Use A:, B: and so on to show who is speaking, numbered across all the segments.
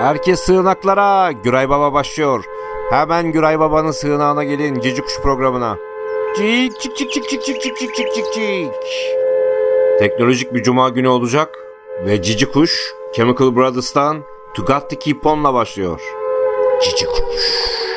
A: Herkes sığınaklara. Güray Baba başlıyor. Hemen Güray Baba'nın sığınağına gelin Cici Kuş programına. Cik cik cik cik cik cik cik cik cik cik cik. Teknolojik bir cuma günü olacak ve Cici Kuş Chemical Brothers'tan To Got To Keep On'la başlıyor. Cici Kuş.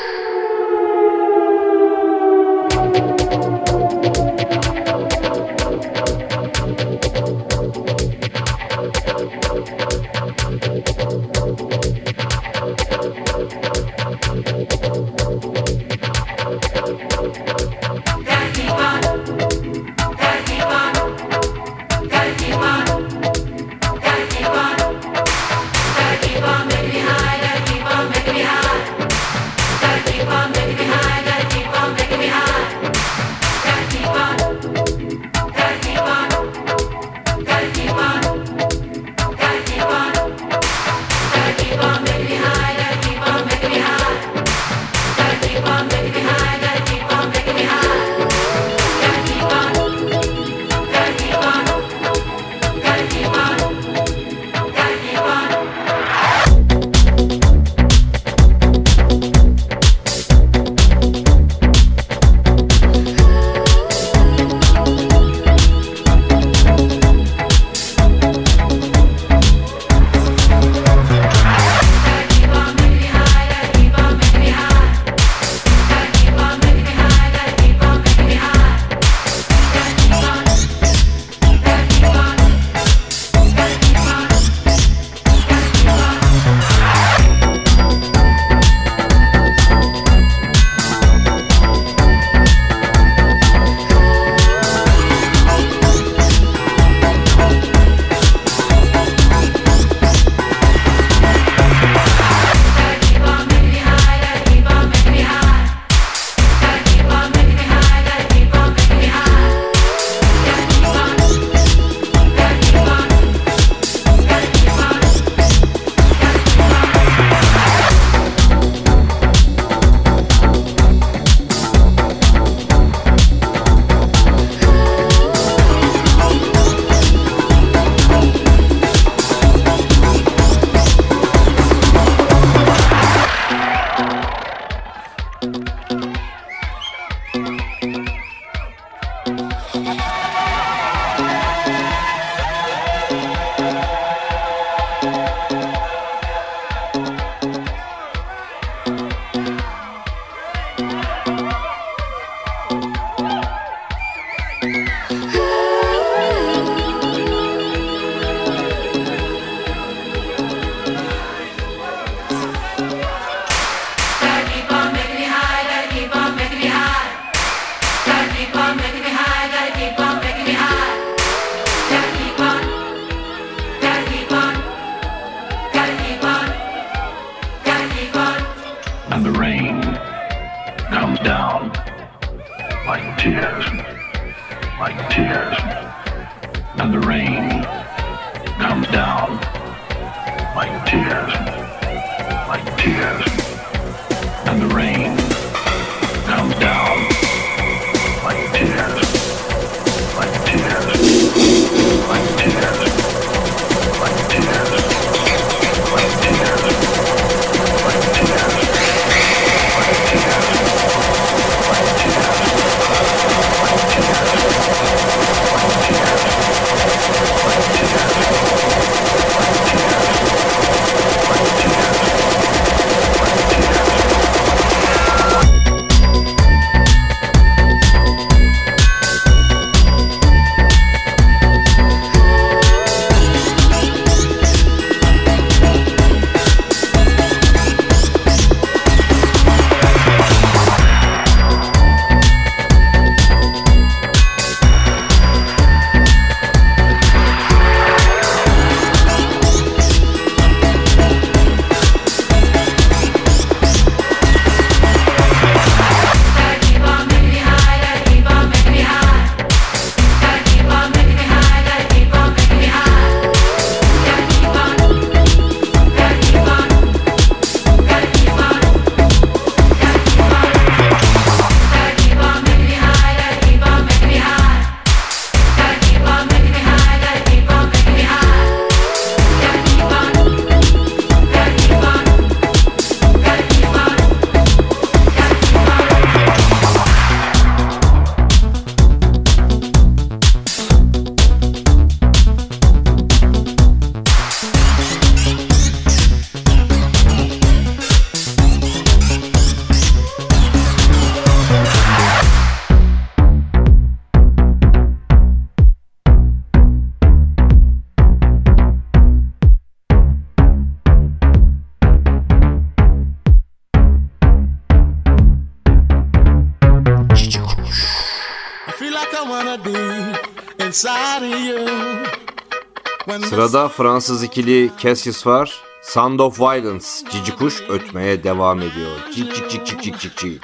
B: Sırada Fransız ikili Cassius var. Sound of Violence, cici kuş ötmeye devam ediyor. Cik cik cik cik cik cik cik.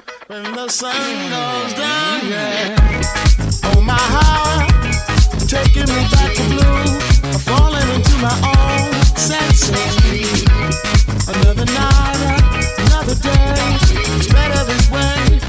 B: Taking me back to blue, falling into my own senses. Another night, another day, it's better this way.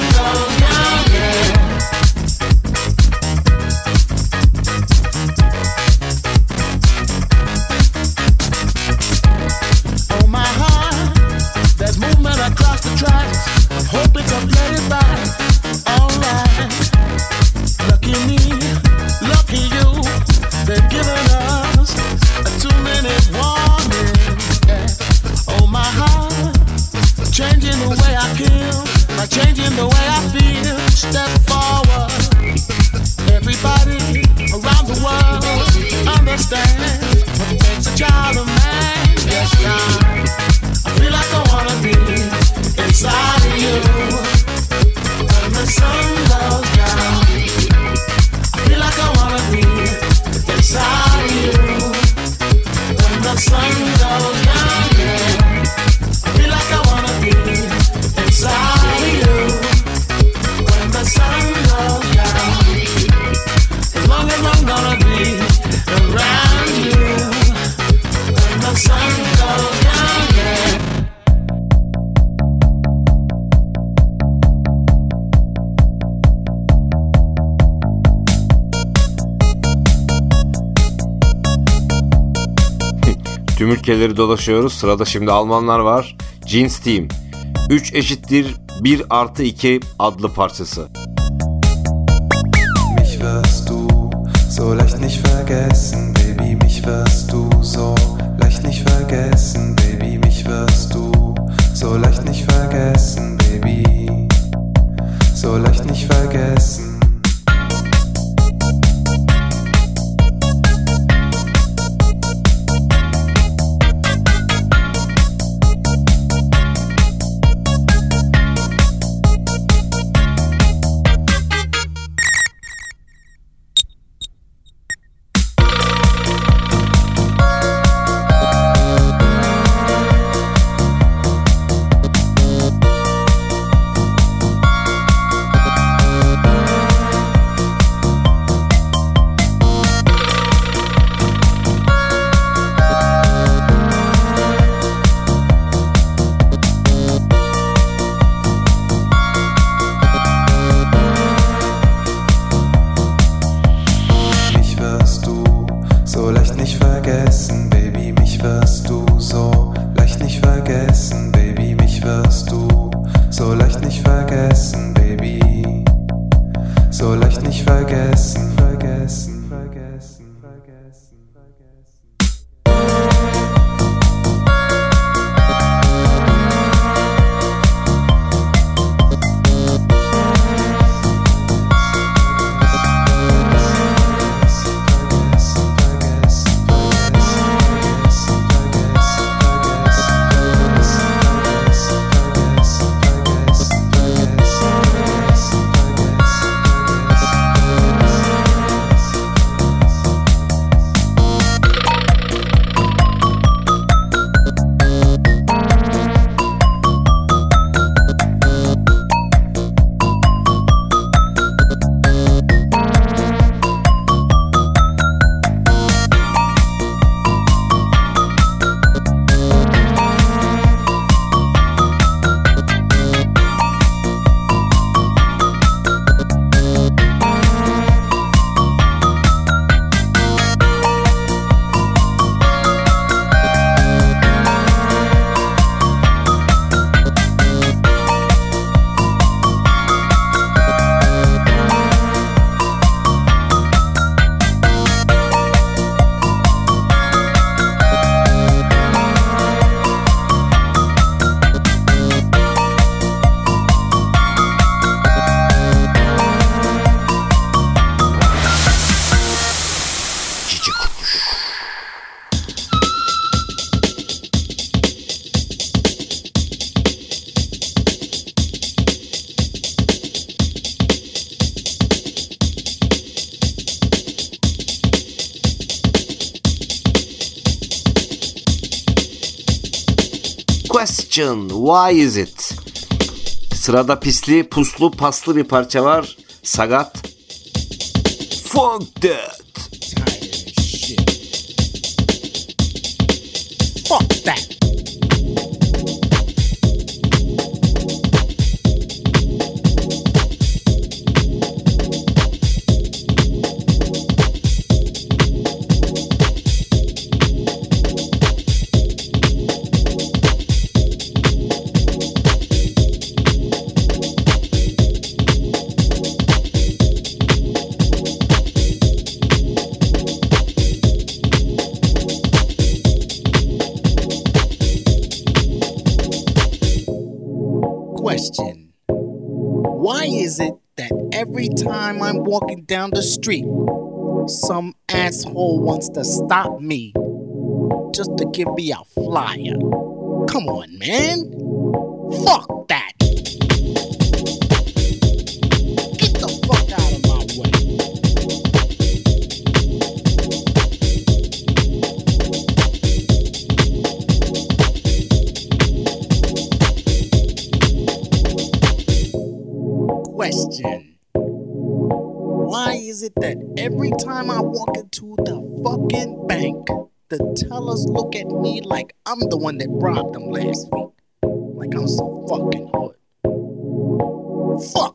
B: ülkeleri dolaşıyoruz. Sırada şimdi Almanlar var. Jeans Team. 3 eşittir 1 artı 2 adlı parçası.
C: Mich wirst du so leicht nicht vergessen.
B: Question Why is it? Sırada pisli, puslu, paslı bir parça var. Sagat. Fuck that.
D: Down the street, some asshole wants to stop me just to give me a flyer? Come on, man. I'm the one that robbed them last week? Like I'm so fucking hood. Fuck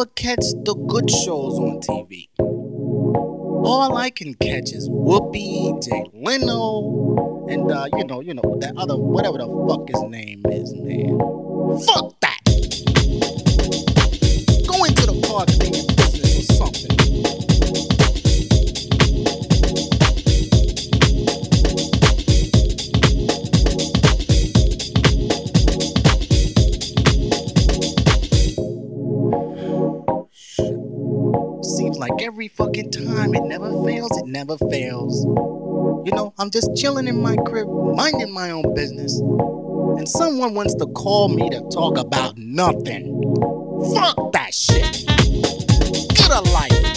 D: never catch the good shows on TV? All I can catch is Whoopi, Jay Leno, and uh, you know, you know that other whatever the fuck his name is, man. Fuck that. Go into the park never fails. You know, I'm just chilling in my crib, minding my own business, and someone wants to call me to talk about nothing. Fuck that shit. Get a life.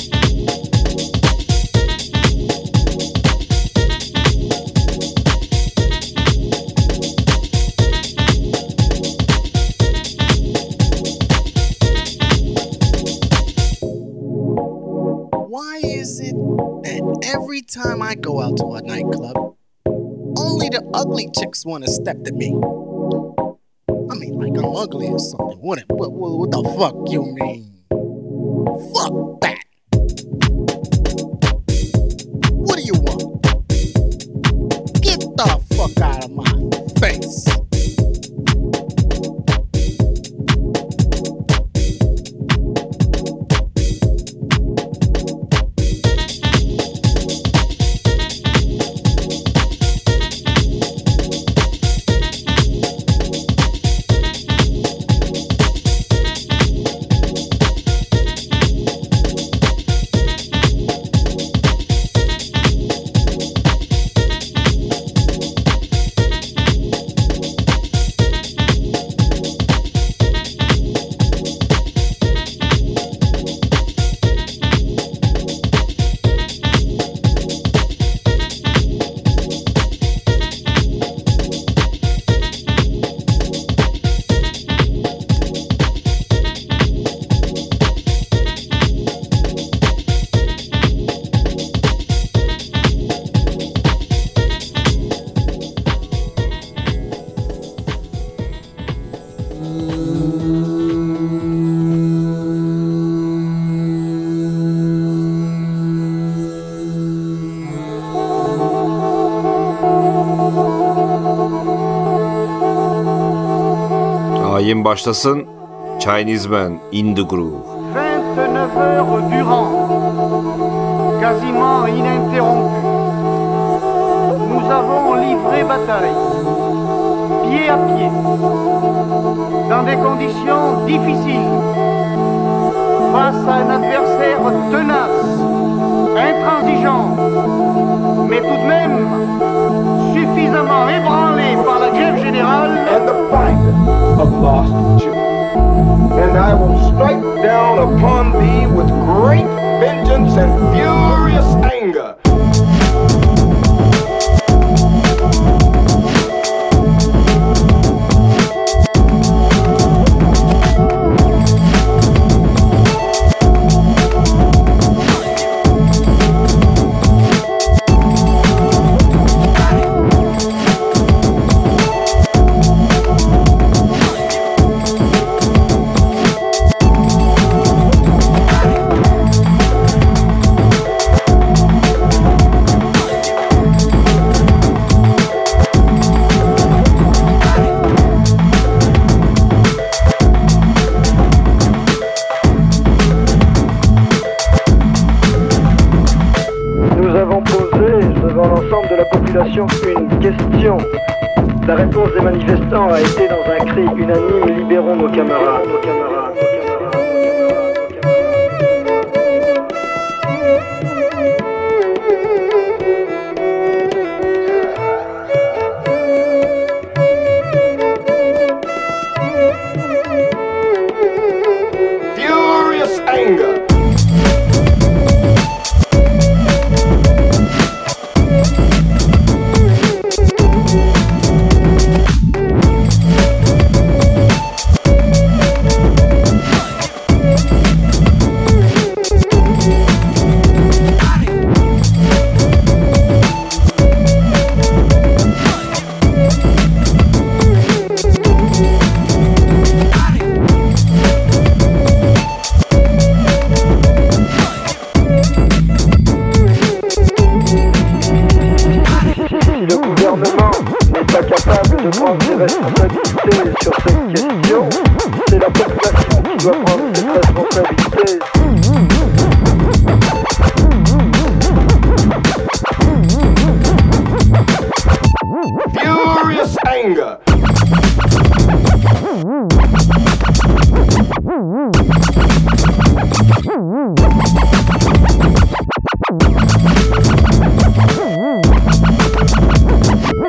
D: I go out to a nightclub, only the ugly chicks want to step to me? I mean, like I'm ugly or something. What, what, what, what the fuck you mean? Fuck that. What do you want? Get the fuck out of my face.
E: Başlasın. Chinese Man in the groove.
F: 29 heures durant, quasiment ininterrompues, nous avons livré bataille, pied à pied, dans des conditions difficiles, face à un adversaire tenace, intransigeant, mais tout de même suffisamment ébranlé par la
G: and the fight of lost children. And I will strike down upon thee with great vengeance and furious anger.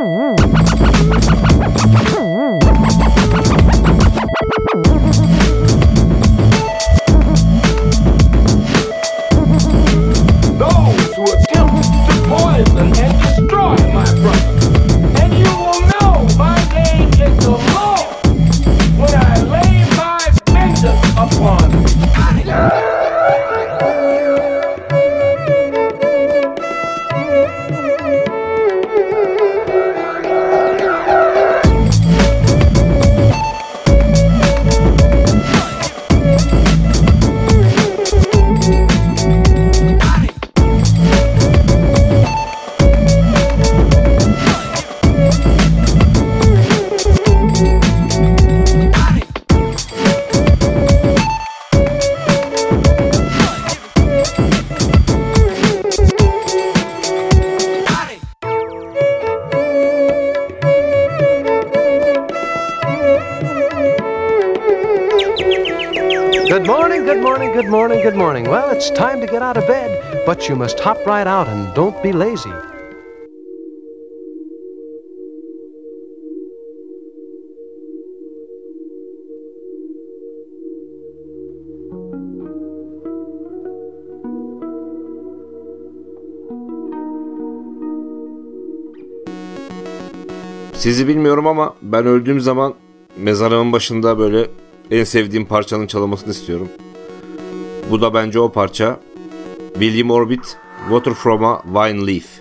H: 음. Right out and don't be lazy.
E: Sizi bilmiyorum ama ben öldüğüm zaman mezarımın başında böyle en sevdiğim parçanın çalınmasını istiyorum. Bu da bence o parça. William Orbit, Water from a Wine Leaf.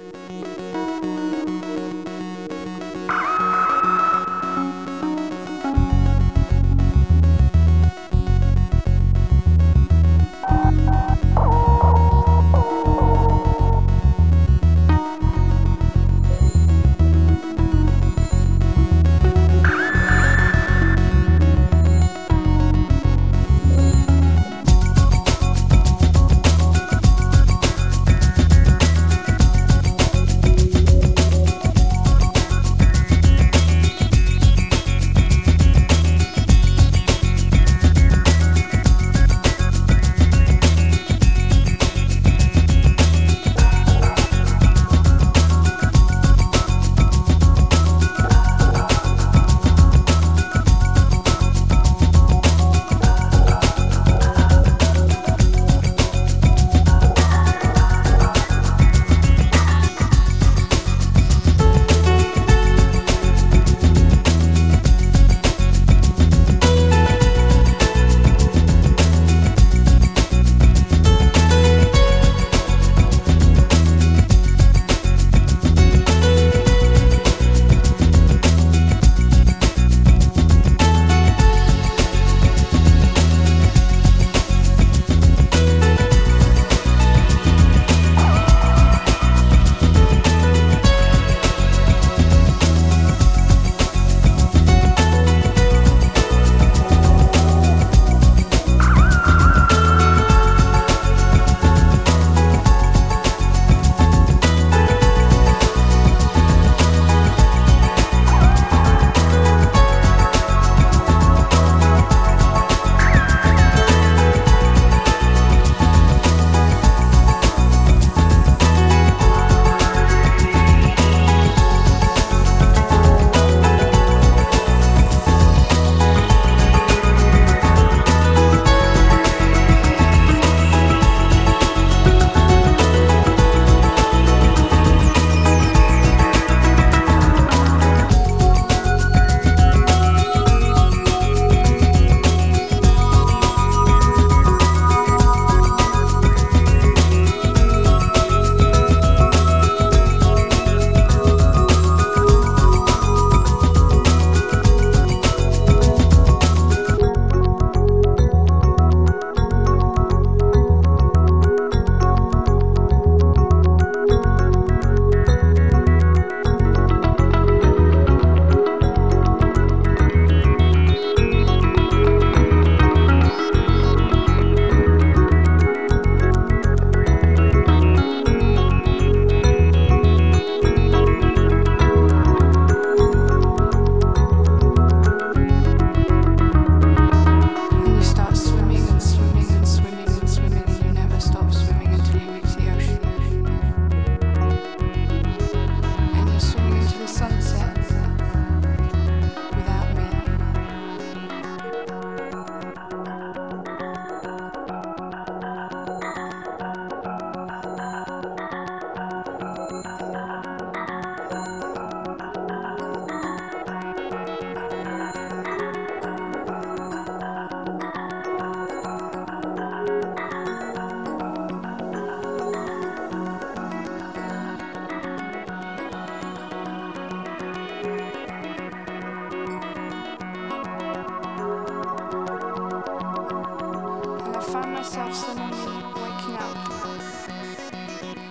I: myself suddenly waking up.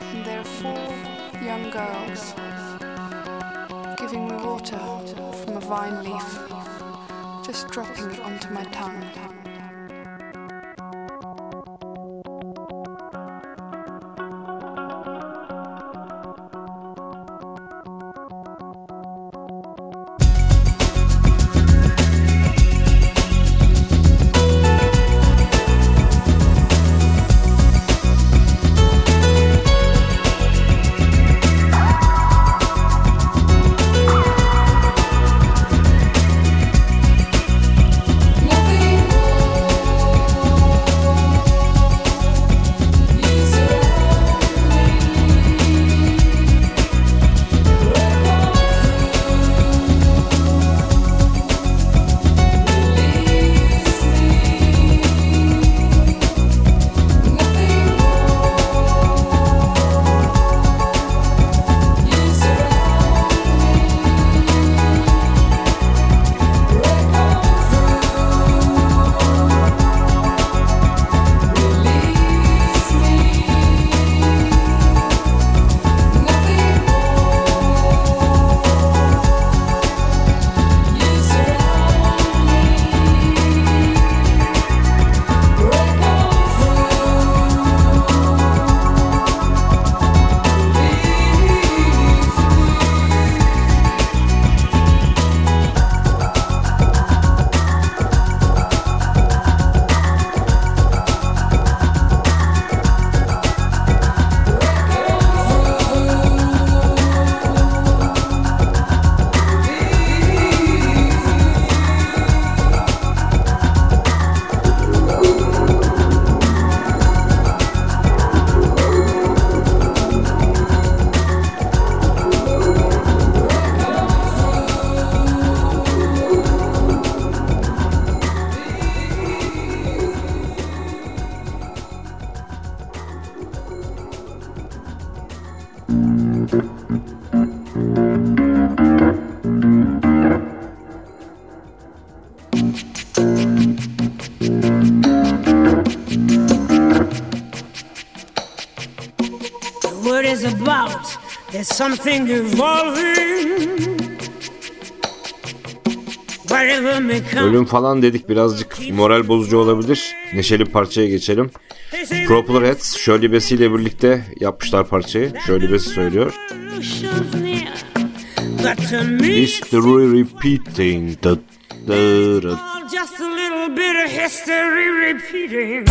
I: And there are four young girls giving me water from a vine leaf, just dropping it onto my tongue.
J: There's something evolving
B: Ölüm falan dedik birazcık moral bozucu olabilir. Neşeli parçaya geçelim. Propeller Heads Shirley Bassey birlikte yapmışlar parçayı. Shirley Bassey söylüyor. History repeating. Da, da, da.
J: Just a little bit of history repeating.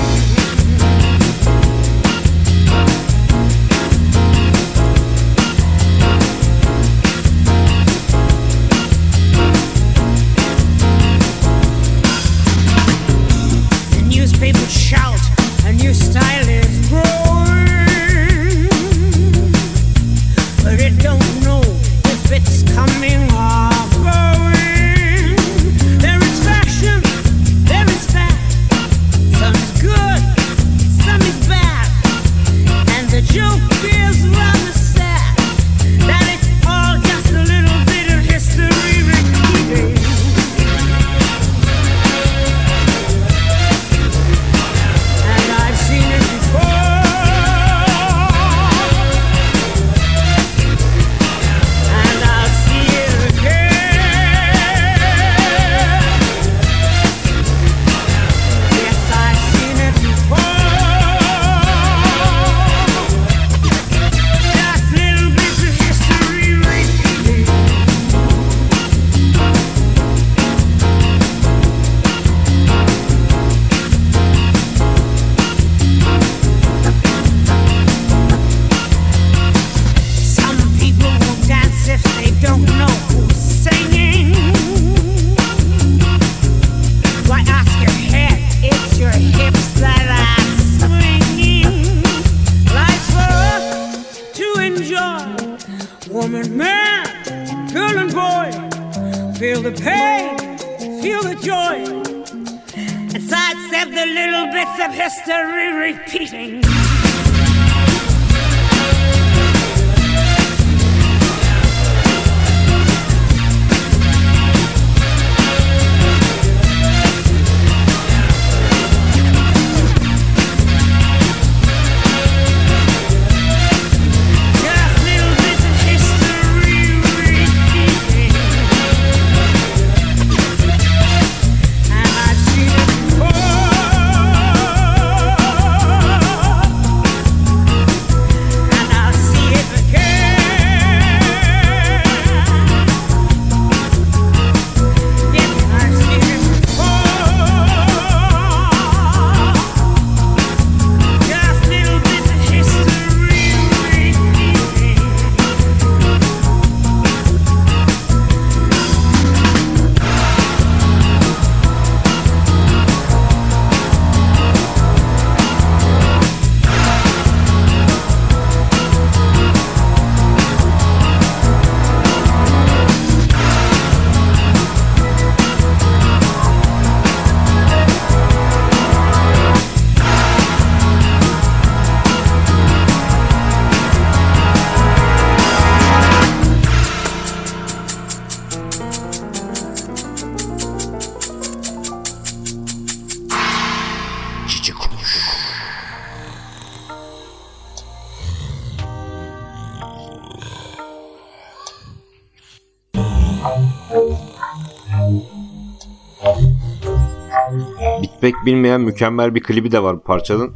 K: Bilmeyen mükemmel bir klibi de var bu parçanın.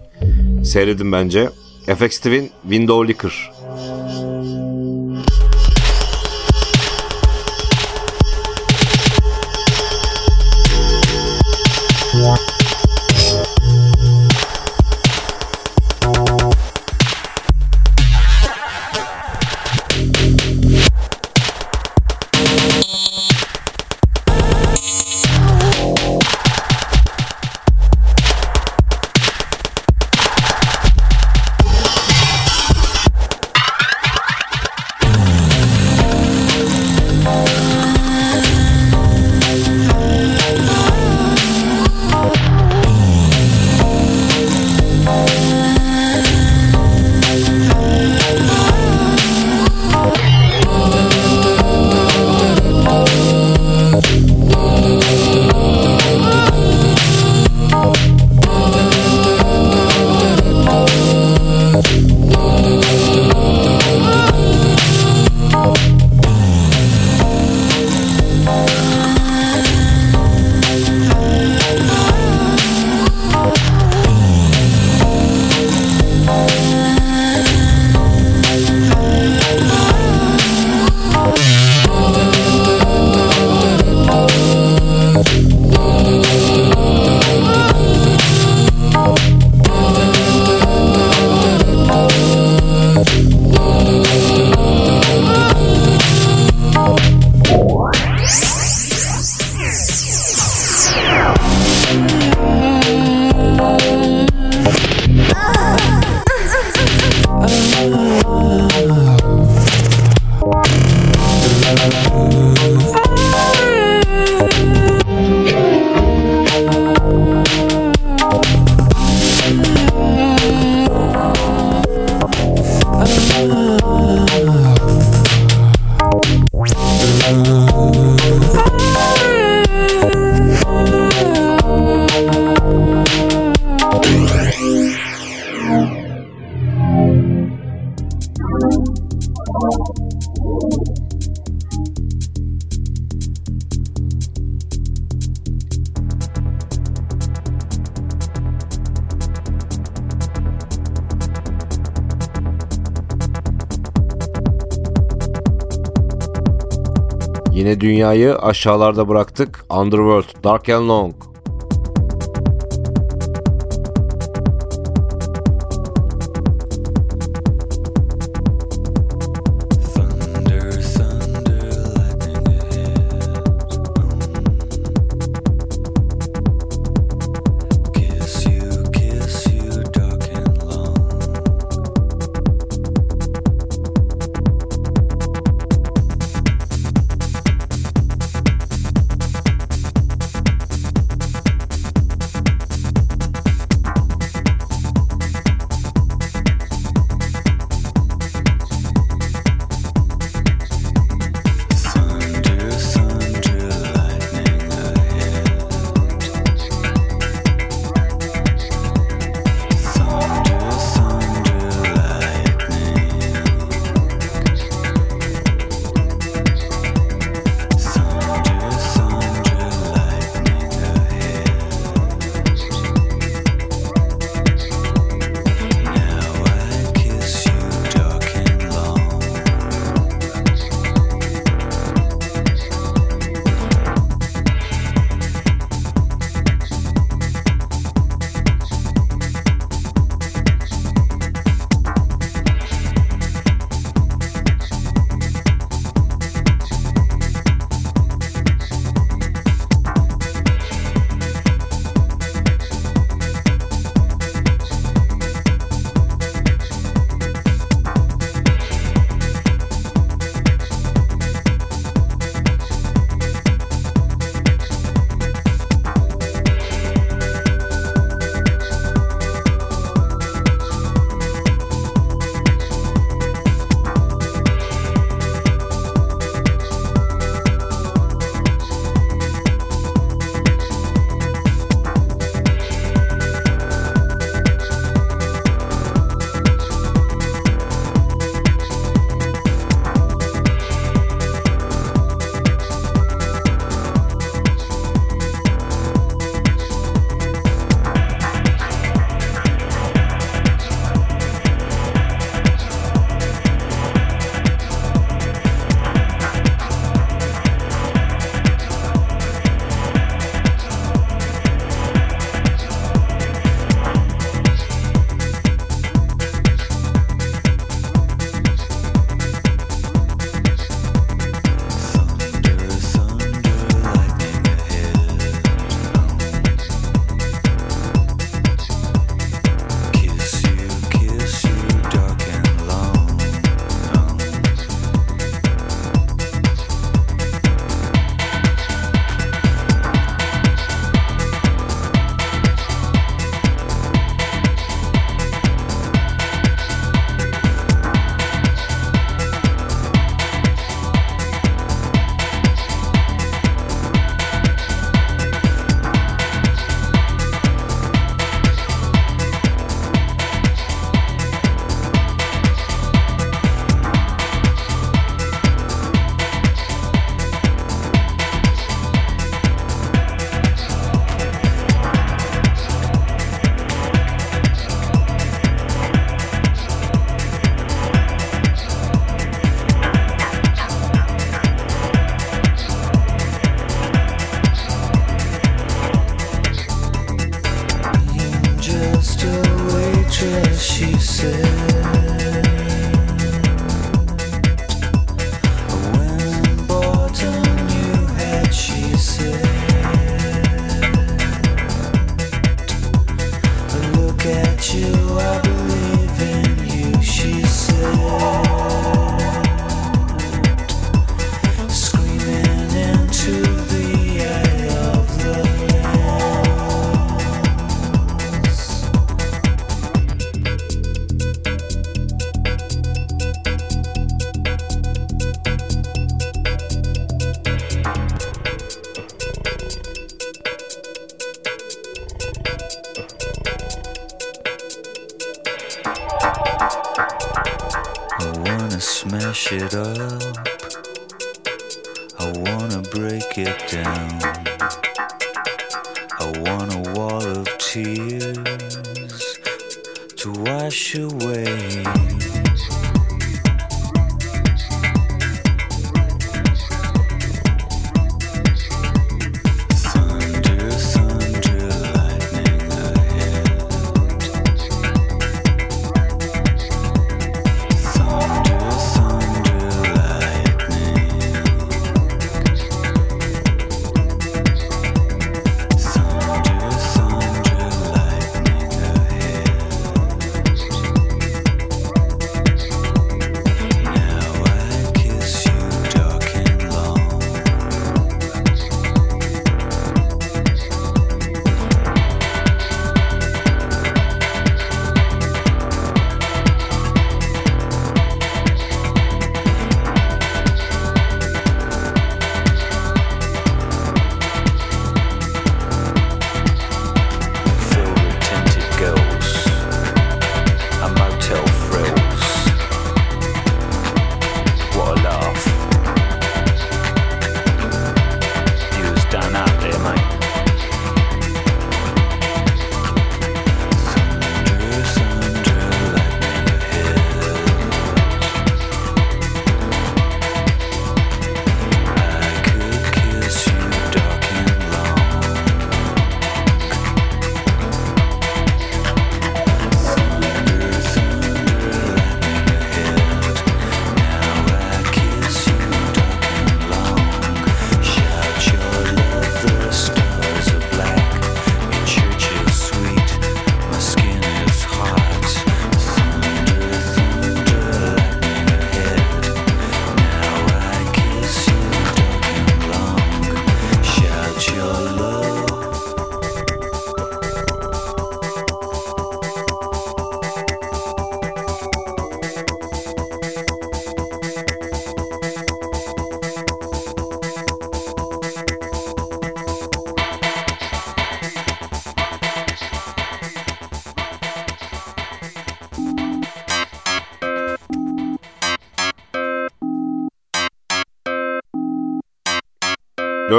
K: Seyredin bence. FX Twin Window Liquor. Dünyayı aşağılarda bıraktık. Underworld, Dark and Long.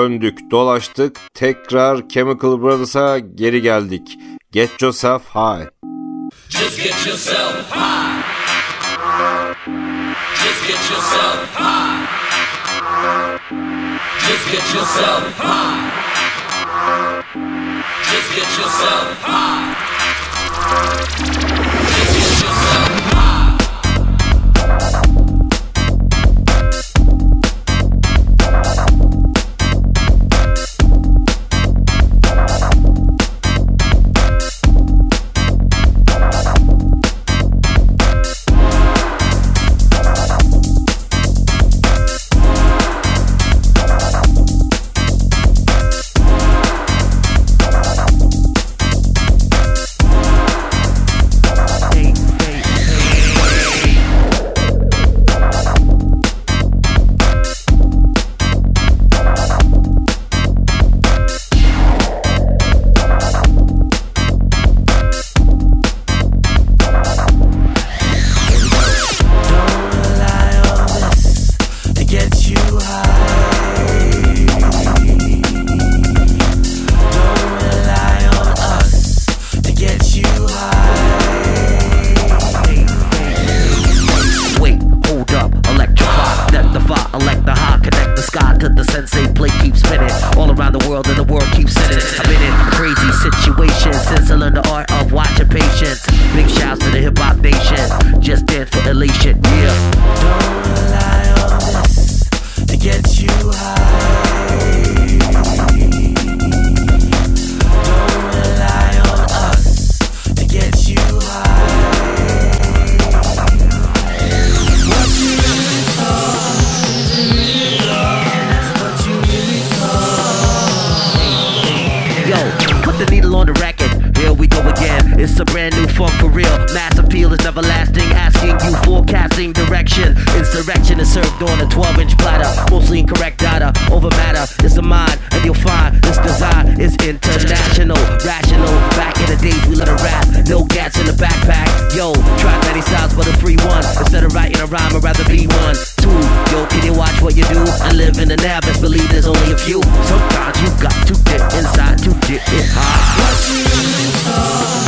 E: döndük, dolaştık, tekrar Chemical Brothers'a geri geldik. Get yourself high.
L: Just get yourself high. Just get yourself high. Just get yourself high. Just get yourself high.
M: Is the mind, and you'll find this design is international, rational. Back in the days, we let it rap, no gats in the backpack. Yo, try many styles, but a free one. Instead of writing a rhyme, I'd rather be one. Two, yo, can you watch what you do? I live in the now, best believe there's only a few. Sometimes you got to get inside to get it high.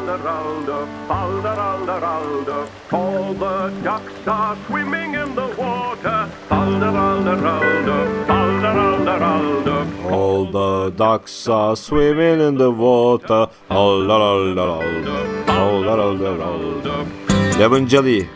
N: Falderalda, Falderalderalda.
G: All the ducks are swimming in the water. Falderalderalda, Falderalderalda. All the ducks are swimming in the water.
B: Falderalderalda, Falderalderalda. Lemon jelly.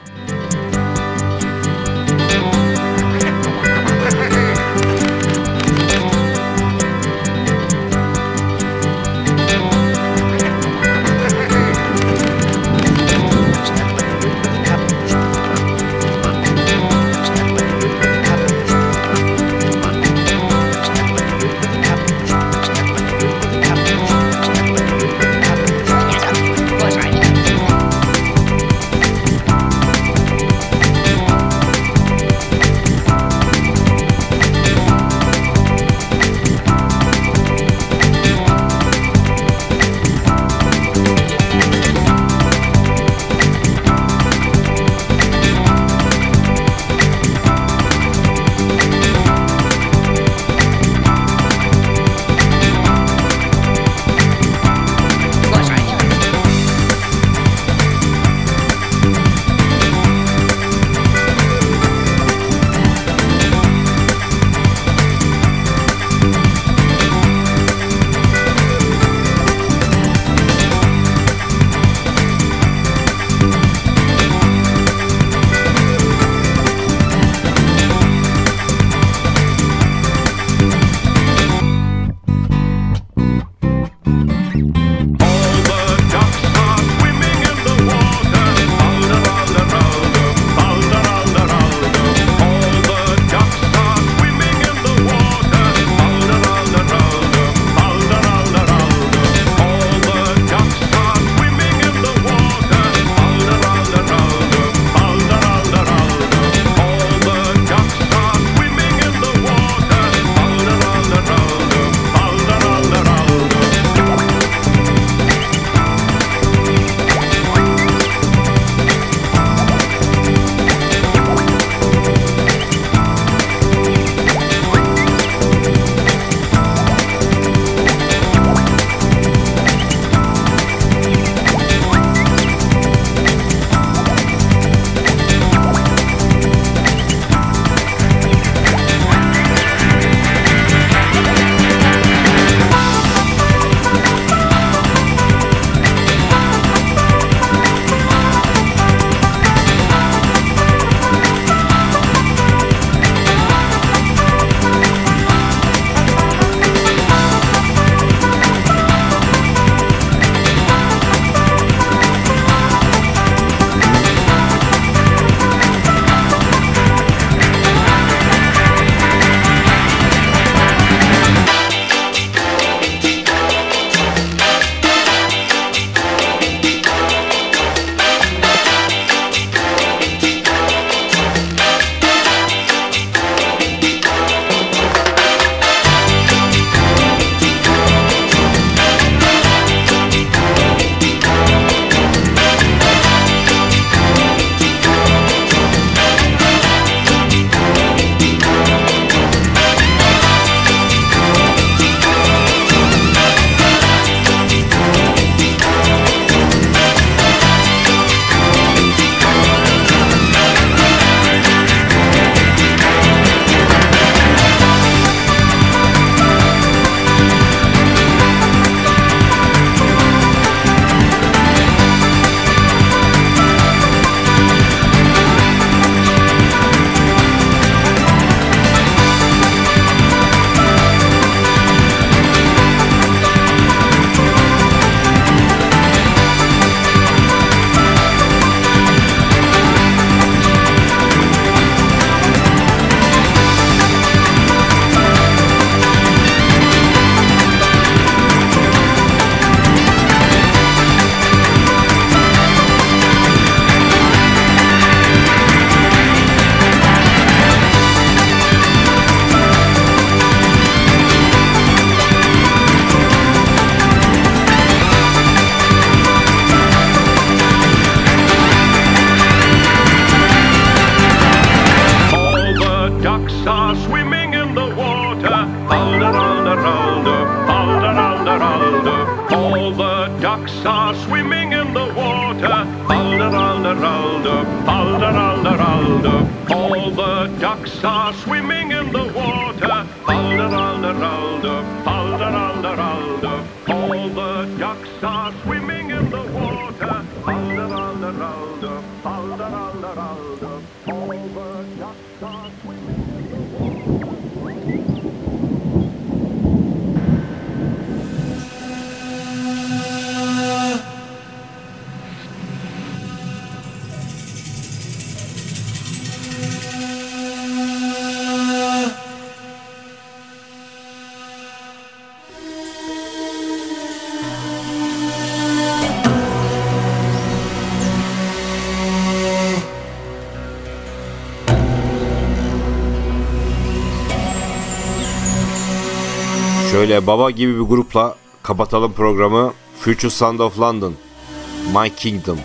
E: Şöyle baba gibi bir grupla kapatalım programı. Future Sound of London, My Kingdom.